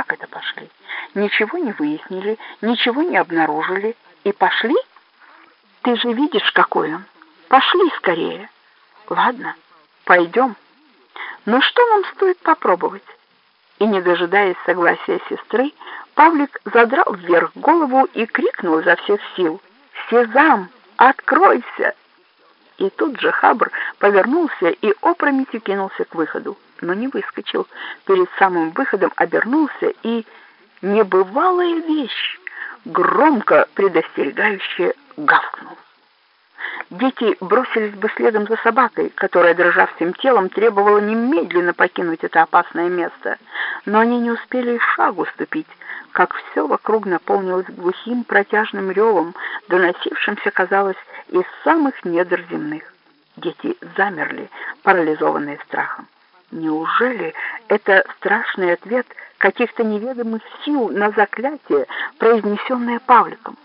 Как это пошли? Ничего не выяснили, ничего не обнаружили и пошли? Ты же видишь, какой он. Пошли скорее. Ладно, пойдем. Но что нам стоит попробовать? И, не дожидаясь согласия сестры, Павлик задрал вверх голову и крикнул изо всех сил. «Сезам, откройся!» И тут же Хабр повернулся и опрометью кинулся к выходу, но не выскочил. Перед самым выходом обернулся и... Небывалая вещь! Громко предостерегающе гавкнул. Дети бросились бы следом за собакой, которая, дрожа всем телом, требовала немедленно покинуть это опасное место. Но они не успели и шагу ступить, как все вокруг наполнилось глухим протяжным ревом, доносившимся, казалось, из самых недр земных. Дети замерли, парализованные страхом. Неужели это страшный ответ каких-то неведомых сил на заклятие, произнесенное Павликом?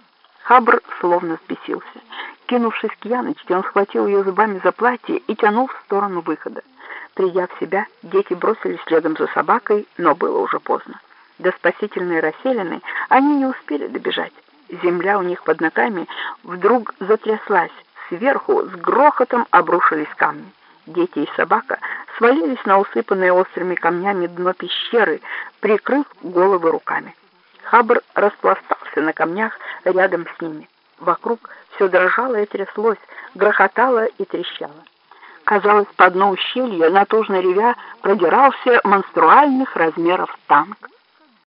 Хабр словно взбесился. Кинувшись к Яночке, он схватил ее зубами за платье и тянул в сторону выхода. Придя в себя, дети бросились следом за собакой, но было уже поздно. До спасительной расселины они не успели добежать. Земля у них под ногами вдруг затряслась. Сверху с грохотом обрушились камни. Дети и собака свалились на усыпанное острыми камнями дно пещеры, прикрыв головы руками. Хабр распластался на камнях рядом с ними. Вокруг все дрожало и тряслось, грохотало и трещало. Казалось, по дну ущелья, натужно ревя, продирался монструальных размеров танк.